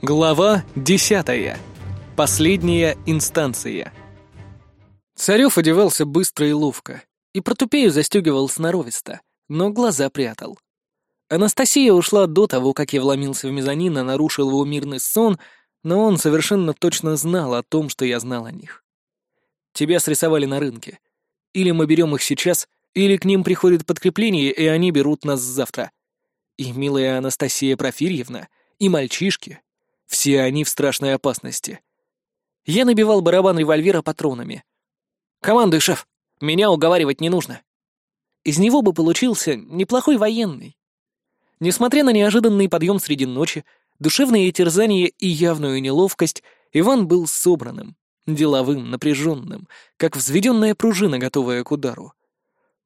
Глава десятая. Последняя инстанция. Царев одевался быстро и ловко, и протупею застегивал сноровисто, но глаза прятал. Анастасия ушла до того, как я вломился в мезонин и нарушил его мирный сон, но он совершенно точно знал о том, что я знал о них. Тебя срисовали на рынке. Или мы берем их сейчас, или к ним приходит подкрепление, и они берут нас завтра. И милая Анастасия Профирьевна, и мальчишки, все они в страшной опасности. Я набивал барабан револьвера патронами. «Командуй, шеф! Меня уговаривать не нужно!» Из него бы получился неплохой военный. Несмотря на неожиданный подъем среди ночи, душевные терзания и явную неловкость, Иван был собранным, деловым, напряженным, как взведенная пружина, готовая к удару.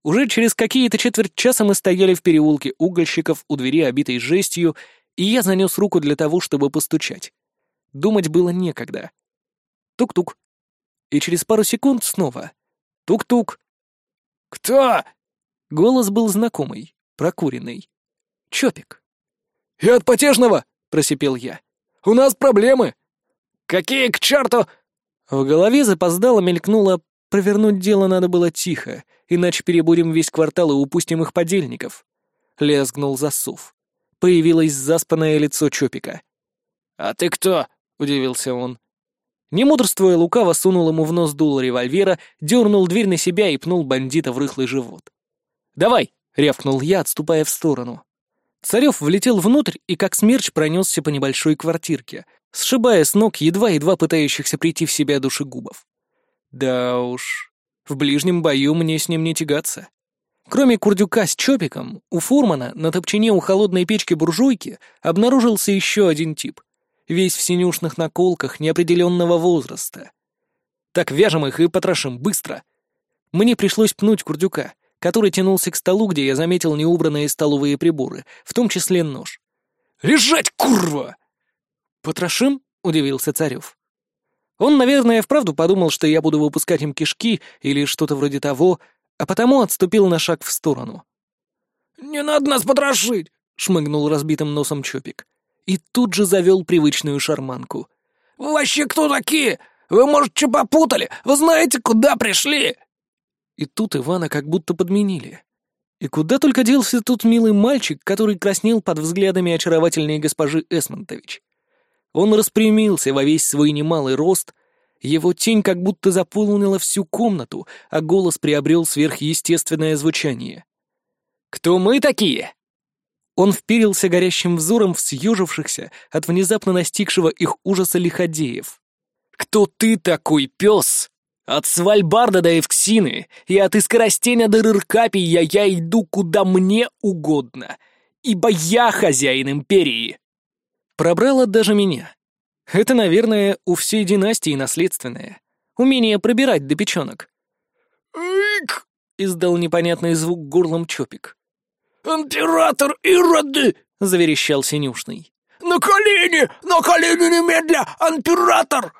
Уже через какие-то четверть часа мы стояли в переулке угольщиков у двери, обитой жестью, и я занес руку для того, чтобы постучать. Думать было некогда. Тук-тук. И через пару секунд снова. Тук-тук. «Кто?» Голос был знакомый, прокуренный. Чопик. «Я от потешного!» — просипел я. «У нас проблемы!» «Какие к черту?» В голове запоздало мелькнуло «провернуть дело надо было тихо, иначе перебудем весь квартал и упустим их подельников». Лязгнул засов появилось заспанное лицо Чопика. «А ты кто?» — удивился он. Не мудрствуя, лукаво сунул ему в нос дуло револьвера, дернул дверь на себя и пнул бандита в рыхлый живот. «Давай!» — рявкнул я, отступая в сторону. Царев влетел внутрь и как смерч пронесся по небольшой квартирке, сшибая с ног едва-едва пытающихся прийти в себя душегубов. Да уж, в ближнем бою мне с ним не тягаться. Кроме курдюка с чопиком, у фурмана на топчине у холодной печки буржуйки обнаружился еще один тип, весь в синюшных наколках неопределенного возраста. Так вяжем их и потрошим быстро. Мне пришлось пнуть курдюка, который тянулся к столу, где я заметил неубранные столовые приборы, в том числе нож. «Лежать, курва!» «Потрошим?» — удивился Царев. Он, наверное, вправду подумал, что я буду выпускать им кишки или что-то вроде того, а потому отступил на шаг в сторону. «Не надо нас потрошить!» — шмыгнул разбитым носом Чопик. И тут же завел привычную шарманку. «Вы вообще кто такие? Вы, может, что попутали? Вы знаете, куда пришли?» И тут Ивана как будто подменили. И куда только делся тут милый мальчик, который краснел под взглядами очаровательной госпожи Эсмонтович. Он распрямился во весь свой немалый рост, его тень как будто заполнила всю комнату, а голос приобрел сверхъестественное звучание. «Кто мы такие?» Он вперился горящим взором в съежившихся от внезапно настигшего их ужаса лиходеев. «Кто ты такой, пес? От Свальбарда до Эвксины и от Искоростеня до Рыркапия я иду куда мне угодно, ибо я хозяин империи!» Пробрало даже меня. Это, наверное, у всей династии наследственное. Умение пробирать до печенок. «Ик!» — издал непонятный звук горлом Чопик. «Император Ироды!» — заверещал Синюшный. «На колени! На колени немедля! Император!»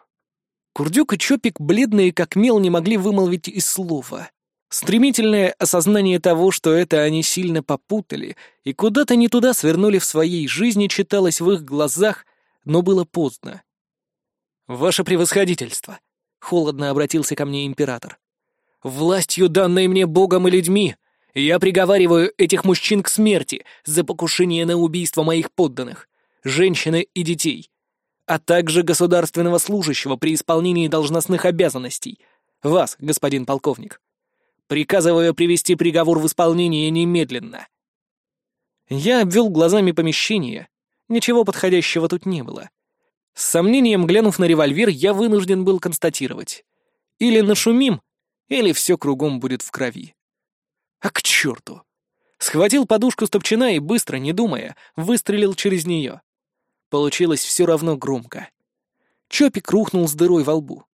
Курдюк и Чопик, бледные как мел, не могли вымолвить и слова. Стремительное осознание того, что это они сильно попутали и куда-то не туда свернули в своей жизни, читалось в их глазах, но было поздно. «Ваше превосходительство!» — холодно обратился ко мне император. «Властью, данной мне Богом и людьми, я приговариваю этих мужчин к смерти за покушение на убийство моих подданных, женщины и детей, а также государственного служащего при исполнении должностных обязанностей, вас, господин полковник. Приказываю привести приговор в исполнение немедленно». Я обвел глазами помещение, Ничего подходящего тут не было. С сомнением глянув на револьвер, я вынужден был констатировать. Или нашумим, или все кругом будет в крови. А к черту! Схватил подушку стопчина и быстро, не думая, выстрелил через нее. Получилось все равно громко. Чопик рухнул с дырой во лбу.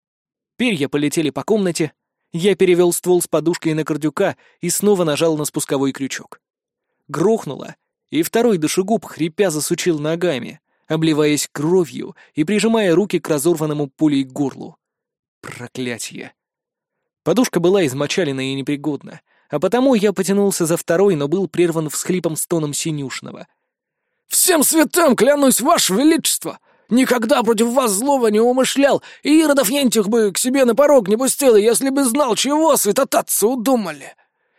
Перья полетели по комнате. Я перевел ствол с подушкой на кардюка и снова нажал на спусковой крючок. Грохнуло, и второй душегуб, хрипя, засучил ногами, обливаясь кровью и прижимая руки к разорванному пулей горлу. Проклятье! Подушка была измочалена и непригодна, а потому я потянулся за второй, но был прерван всхлипом стоном синюшного. «Всем святам клянусь, ваше величество! Никогда против вас злого не умышлял, и Иродов Ентих бы к себе на порог не пустил, если бы знал, чего святотатцы удумали.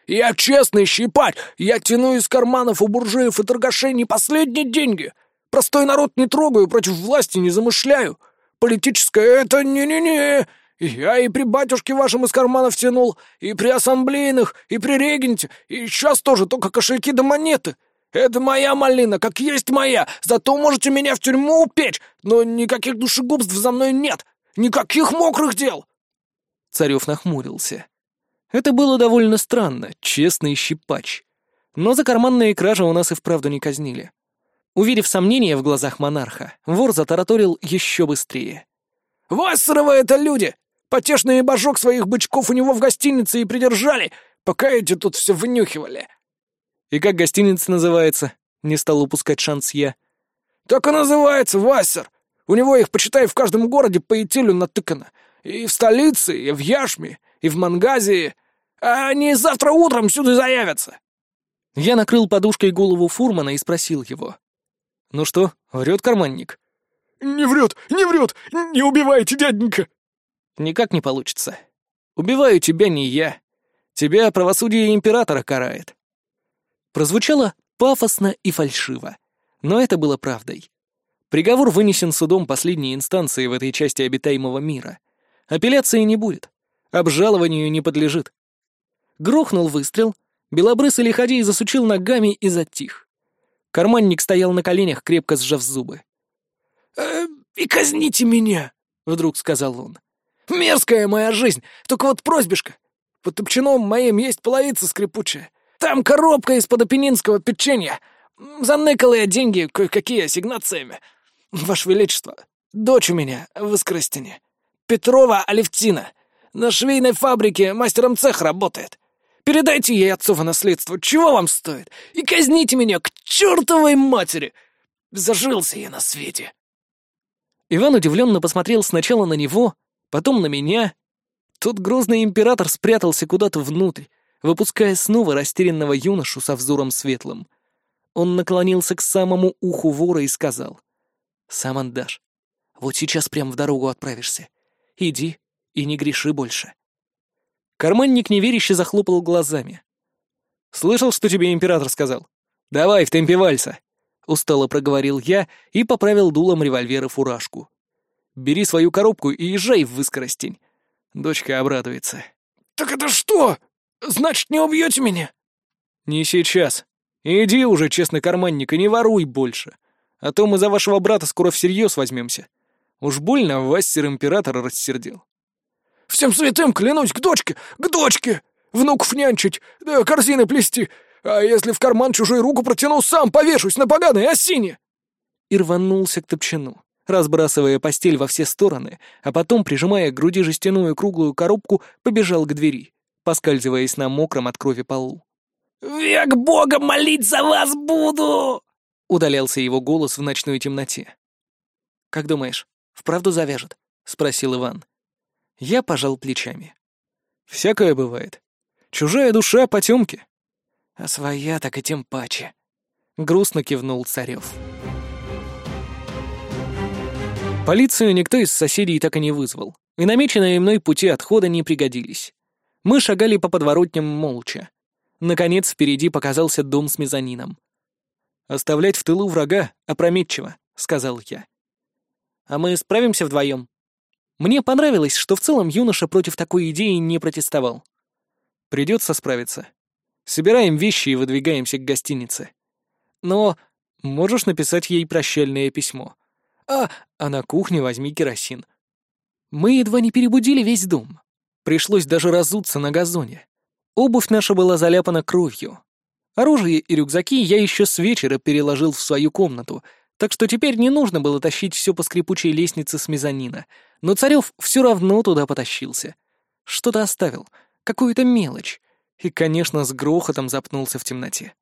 Я честный щипать, я тяну из карманов у буржуев и торгашей не последние деньги. Простой народ не трогаю, против власти не замышляю. Политическое — это не-не-не. Я и при батюшке вашем из карманов тянул, и при ассамблейных, и при регенте, и сейчас тоже только кошельки да монеты. Это моя малина, как есть моя, зато можете меня в тюрьму упечь, но никаких душегубств за мной нет, никаких мокрых дел!» Царев нахмурился. Это было довольно странно, честный щипач. Но за карманные кражи у нас и вправду не казнили. Увидев сомнения в глазах монарха, вор затараторил еще быстрее. «Вассеровы это люди! Потешный божок своих бычков у него в гостинице и придержали, пока эти тут все вынюхивали!» «И как гостиница называется?» — не стал упускать шанс я. «Так и называется, Вассер. У него их, почитай, в каждом городе по этилю натыкано. И в столице, и в Яшме, и в Мангазии. А они завтра утром сюда заявятся». Я накрыл подушкой голову фурмана и спросил его. «Ну что, врет карманник?» «Не врет, не врет! Не убивайте, дяденька!» «Никак не получится. Убиваю тебя не я. Тебя правосудие императора карает. Прозвучало пафосно и фальшиво, но это было правдой. Приговор вынесен судом последней инстанции в этой части обитаемого мира. Апелляции не будет, обжалованию не подлежит. Грохнул выстрел, белобрысый лиходей засучил ногами и затих. Карманник стоял на коленях, крепко сжав зубы. «Э, «И казните меня!» — вдруг сказал он. «Мерзкая моя жизнь, только вот просьбишка. Под топчаном моим есть половица скрипучая. Там коробка из-под апеннинского печенья. Заныкал я деньги кое-какие ассигнациями. Ваше Величество, дочь у меня в Искрыстине. Петрова Алевтина. На швейной фабрике мастером цех работает. Передайте ей отцово наследство, чего вам стоит, и казните меня к чертовой матери. Зажился я на свете. Иван удивленно посмотрел сначала на него, потом на меня. Тут грозный император спрятался куда-то внутрь, выпуская снова растерянного юношу со взором светлым. Он наклонился к самому уху вора и сказал. «Сам отдашь. Вот сейчас прямо в дорогу отправишься. Иди и не греши больше». Карманник неверяще захлопал глазами. «Слышал, что тебе император сказал? Давай в темпе вальса!» Устало проговорил я и поправил дулом револьвера фуражку. «Бери свою коробку и езжай в выскоростень. Дочка обрадуется». «Так это что?» Значит, не убьете меня?» «Не сейчас. Иди уже, честный карманник, и не воруй больше. А то мы за вашего брата скоро всерьез возьмемся. Уж больно вас сир-император рассердил». «Всем святым клянусь, к дочке, к дочке! Внуков нянчить, да корзины плести, а если в карман чужую руку протяну, сам повешусь на поганой осине!» И рванулся к топчану, разбрасывая постель во все стороны, а потом, прижимая к груди жестяную круглую коробку, побежал к двери поскальзываясь на мокром от крови полу. «Век Бога молить за вас буду!» — удалялся его голос в ночной темноте. «Как думаешь, вправду завяжет?» — спросил Иван. Я пожал плечами. «Всякое бывает. Чужая душа потемки. А своя так и тем паче», — грустно кивнул Царев. Полицию никто из соседей так и не вызвал, и намеченные мной пути отхода не пригодились. Мы шагали по подворотням молча. Наконец, впереди показался дом с мезонином. «Оставлять в тылу врага опрометчиво», — сказал я. «А мы справимся вдвоем?» Мне понравилось, что в целом юноша против такой идеи не протестовал. «Придется справиться. Собираем вещи и выдвигаемся к гостинице. Но можешь написать ей прощальное письмо. А, а на кухне возьми керосин». Мы едва не перебудили весь дом. Пришлось даже разуться на газоне. Обувь наша была заляпана кровью. Оружие и рюкзаки я еще с вечера переложил в свою комнату, так что теперь не нужно было тащить все по скрипучей лестнице с мезонина. Но Царев все равно туда потащился. Что-то оставил, какую-то мелочь. И, конечно, с грохотом запнулся в темноте.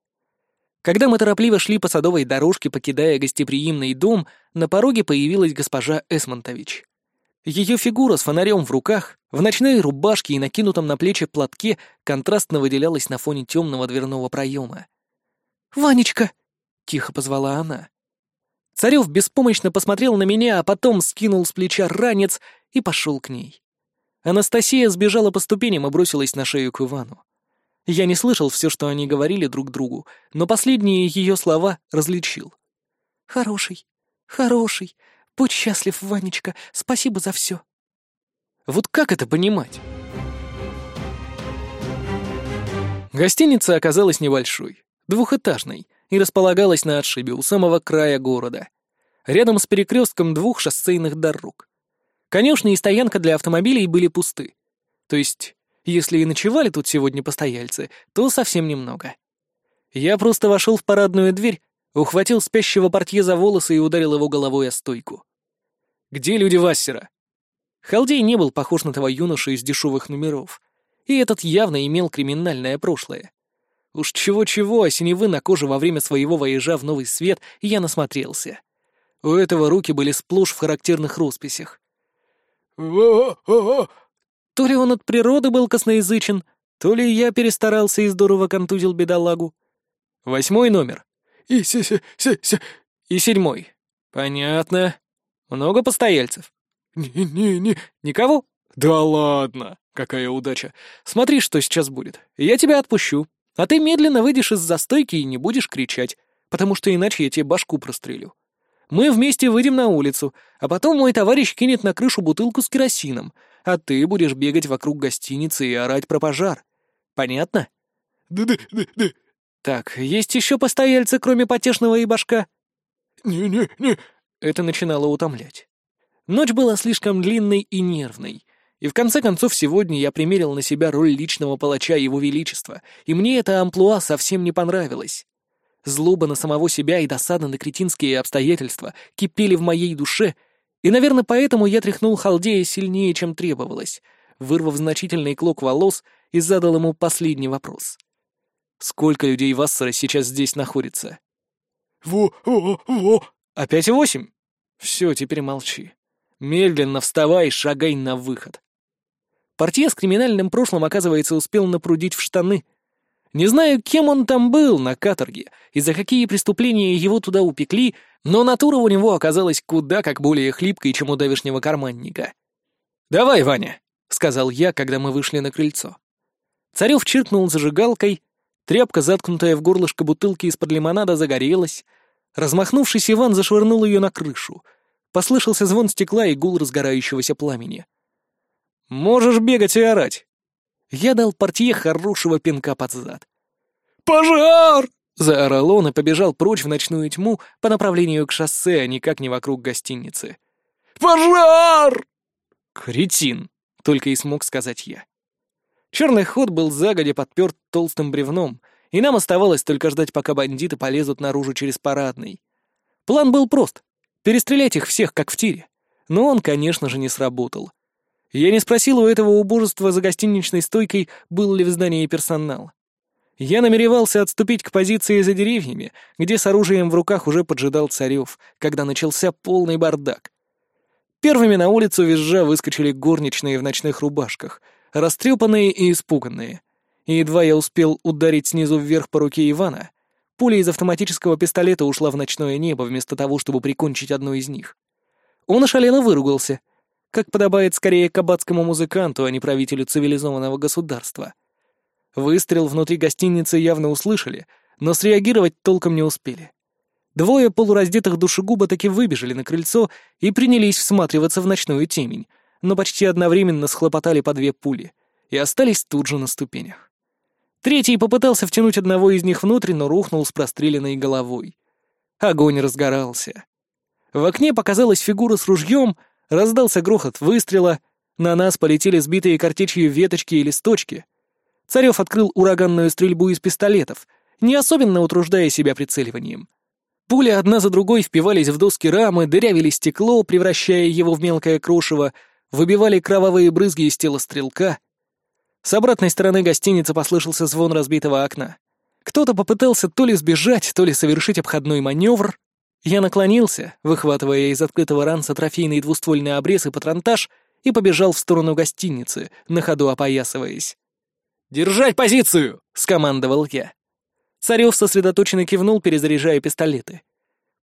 Когда мы торопливо шли по садовой дорожке, покидая гостеприимный дом, на пороге появилась госпожа Эсмонтович. Ее фигура с фонарем в руках, в ночной рубашке и накинутом на плечи платке контрастно выделялась на фоне темного дверного проема. «Ванечка!» — тихо позвала она. Царев беспомощно посмотрел на меня, а потом скинул с плеча ранец и пошел к ней. Анастасия сбежала по ступеням и бросилась на шею к Ивану. Я не слышал все, что они говорили друг другу, но последние ее слова различил. «Хороший, хороший, будь счастлив, Ванечка, спасибо за все». Вот как это понимать? Гостиница оказалась небольшой, двухэтажной, и располагалась на отшибе у самого края города, рядом с перекрестком двух шоссейных дорог. Конюшни и стоянка для автомобилей были пусты. То есть, если и ночевали тут сегодня постояльцы, то совсем немного. Я просто вошел в парадную дверь, ухватил спящего портье за волосы и ударил его головой о стойку. «Где люди Вассера?» Халдей не был похож на того юношу из дешевых номеров, и этот явно имел криминальное прошлое. Уж чего-чего, а синевы на коже во время своего воежа в Новый Свет я насмотрелся. У этого руки были сплошь в характерных росписях. То ли он от природы был косноязычен, то ли я перестарался и здорово контузил бедолагу. Восьмой номер. И се се се се И седьмой. Понятно. Много постояльцев? Не-не-не. Никого? Да ладно. Какая удача. Смотри, что сейчас будет. Я тебя отпущу. А ты медленно выйдешь из застойки и не будешь кричать, потому что иначе я тебе башку прострелю. Мы вместе выйдем на улицу, а потом мой товарищ кинет на крышу бутылку с керосином, а ты будешь бегать вокруг гостиницы и орать про пожар. Понятно? Да-да-да-да. Так, есть еще постояльцы, кроме потешного и башка? Не-не-не. Это начинало утомлять. Ночь была слишком длинной и нервной, и в конце концов сегодня я примерил на себя роль личного палача Его Величества, и мне эта амплуа совсем не понравилась. Злоба на самого себя и досада на кретинские обстоятельства кипели в моей душе, и, наверное, поэтому я тряхнул Халдея сильнее, чем требовалось, вырвав значительный клок волос и задал ему последний вопрос. «Сколько людей Вассера сейчас здесь находится?» «Во-во-во!» «Опять восемь?» «Все, теперь молчи. Медленно вставай, шагай на выход. Портье с криминальным прошлым, оказывается, успел напрудить в штаны. Не знаю, кем он там был на каторге и за какие преступления его туда упекли, но натура у него оказалась куда как более хлипкой, чем у давешнего карманника. «Давай, Ваня», — сказал я, когда мы вышли на крыльцо. Царев чиркнул зажигалкой, тряпка, заткнутая в горлышко бутылки из-под лимонада, загорелась. Размахнувшись, Иван зашвырнул ее на крышу. Послышался звон стекла и гул разгорающегося пламени. Можешь бегать и орать. Я дал портье хорошего пинка под зад. «Пожар!» — заорал он и побежал прочь в ночную тьму по направлению к шоссе, а никак не вокруг гостиницы. «Пожар!» «Кретин!» — только и смог сказать я. Черный ход был загодя подперт толстым бревном, и нам оставалось только ждать, пока бандиты полезут наружу через парадный. План был прост — перестрелять их всех, как в тире. Но он, конечно же, не сработал. Я не спросил у этого убожества за гостиничной стойкой, был ли в здании персонал. Я намеревался отступить к позиции за деревьями, где с оружием в руках уже поджидал Царев, когда начался полный бардак. Первыми на улицу визжа выскочили горничные в ночных рубашках, растрепанные и испуганные. И едва я успел ударить снизу вверх по руке Ивана, пуля из автоматического пистолета ушла в ночное небо вместо того, чтобы прикончить одну из них. Он ошалело выругался — как подобает скорее кабацкому музыканту, а не правителю цивилизованного государства. Выстрел внутри гостиницы явно услышали, но среагировать толком не успели. Двое полураздетых душегуба таки выбежали на крыльцо и принялись всматриваться в ночную темень, но почти одновременно схлопотали по две пули и остались тут же на ступенях. Третий попытался втянуть одного из них внутрь, но рухнул с простреленной головой. Огонь разгорался. В окне показалась фигура с ружьем, Раздался грохот выстрела, на нас полетели сбитые картечью веточки и листочки. Царев открыл ураганную стрельбу из пистолетов, не особенно утруждая себя прицеливанием. Пули одна за другой впивались в доски рамы, дырявили стекло, превращая его в мелкое крошево, выбивали кровавые брызги из тела стрелка. С обратной стороны гостиницы послышался звон разбитого окна. Кто-то попытался то ли сбежать, то ли совершить обходной маневр, я наклонился, выхватывая из открытого ранца трофейный двуствольный обрез и патронтаж, и побежал в сторону гостиницы, на ходу опоясываясь. «Держать позицию!» — скомандовал я. Царев сосредоточенно кивнул, перезаряжая пистолеты.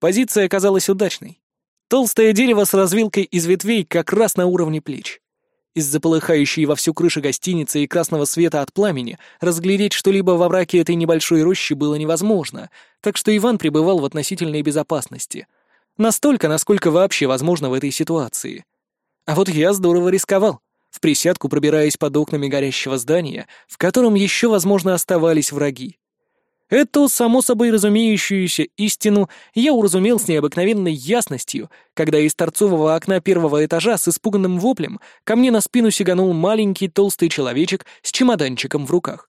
позиция оказалась удачной. Толстое дерево с развилкой из ветвей как раз на уровне плеч. Из-за полыхающей во всю крышу гостиницы и красного света от пламени разглядеть что-либо во враке этой небольшой рощи было невозможно, так что Иван пребывал в относительной безопасности. Настолько, насколько вообще возможно в этой ситуации. А вот я здорово рисковал, в присядку пробираясь под окнами горящего здания, в котором еще, возможно, оставались враги. Эту, само собой разумеющуюся истину я уразумел с необыкновенной ясностью, когда из торцового окна первого этажа с испуганным воплем ко мне на спину сиганул маленький толстый человечек с чемоданчиком в руках.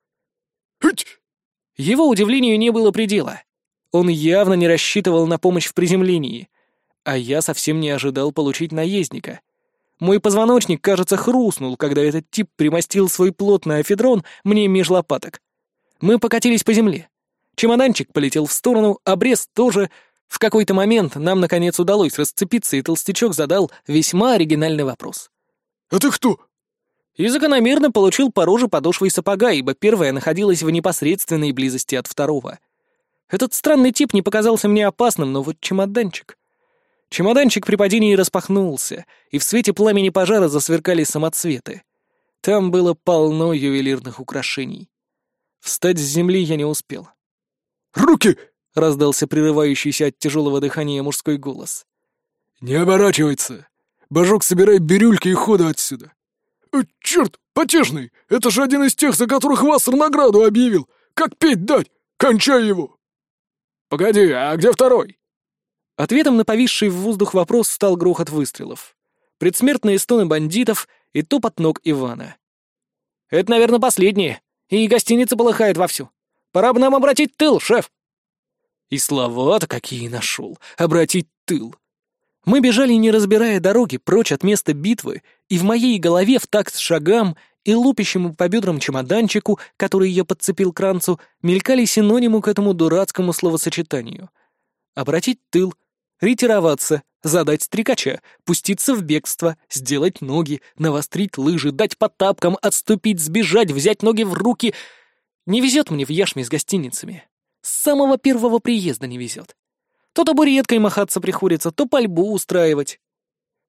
«Хыть!» Его удивлению не было предела. Он явно не рассчитывал на помощь в приземлении, а я совсем не ожидал получить наездника. Мой позвоночник, кажется, хрустнул, когда этот тип примостил свой плотный афедрон мне меж лопаток. Мы покатились по земле. Чемоданчик полетел в сторону, обрез тоже. В какой-то момент нам, наконец, удалось расцепиться, и толстячок задал весьма оригинальный вопрос. «А ты кто?» И закономерно получил по роже подошвой сапога, ибо первая находилась в непосредственной близости от второго. Этот странный тип не показался мне опасным, но вот чемоданчик... Чемоданчик при падении распахнулся, и в свете пламени пожара засверкали самоцветы. Там было полно ювелирных украшений. Встать с земли я не успел. «Руки!» — раздался прерывающийся от тяжелого дыхания мужской голос. «Не оборачивается! Божок, собирай бирюльки и хода отсюда!» «Э, «Черт, потешный! Это же один из тех, за которых Вассер награду объявил! Как петь дать? Кончай его!» «Погоди, а где второй?» Ответом на повисший в воздух вопрос стал грохот выстрелов. Предсмертные стоны бандитов и топот ног Ивана. «Это, наверное, последние, и гостиница полыхает вовсю. Пора бы нам обратить тыл, шеф!» И слова-то какие нашел. Обратить тыл. Мы бежали, не разбирая дороги, прочь от места битвы, и в моей голове в такт шагам и лупящему по бедрам чемоданчику, который я подцепил к ранцу, мелькали синониму к этому дурацкому словосочетанию. Обратить тыл, ретироваться, задать стрекача, пуститься в бегство, сделать ноги, навострить лыжи, дать по тапкам, отступить, сбежать, взять ноги в руки — не везет мне в яшме с гостиницами. С самого первого приезда не везет. То табуреткой махаться приходится, то пальбу устраивать.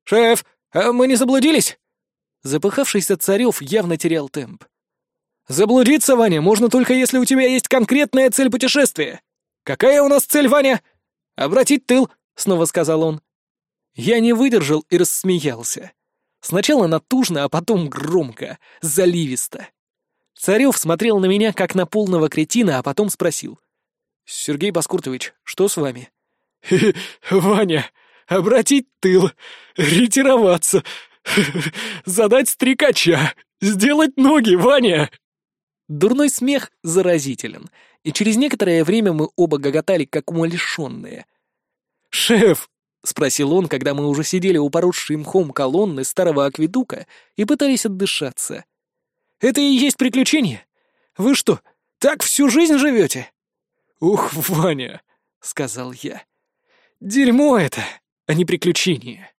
«Шеф, а мы не заблудились?» Запыхавшийся Царев явно терял темп. «Заблудиться, Ваня, можно только если у тебя есть конкретная цель путешествия. Какая у нас цель, Ваня?» «Обратить тыл», — снова сказал он. Я не выдержал и рассмеялся. Сначала натужно, а потом громко, заливисто. Царев смотрел на меня, как на полного кретина, а потом спросил. «Сергей Баскуртович, что с вами?» «Ваня, обратить тыл, ретироваться, задать стрекача, сделать ноги, Ваня!» Дурной смех заразителен, и через некоторое время мы оба гоготали, как умалишенные. «Шеф!» — спросил он, когда мы уже сидели у поросшей мхом колонны старого акведука и пытались отдышаться. Это и есть приключение? Вы что, так всю жизнь живете?» «Ух, Ваня!» — сказал я. «Дерьмо это, а не приключение!»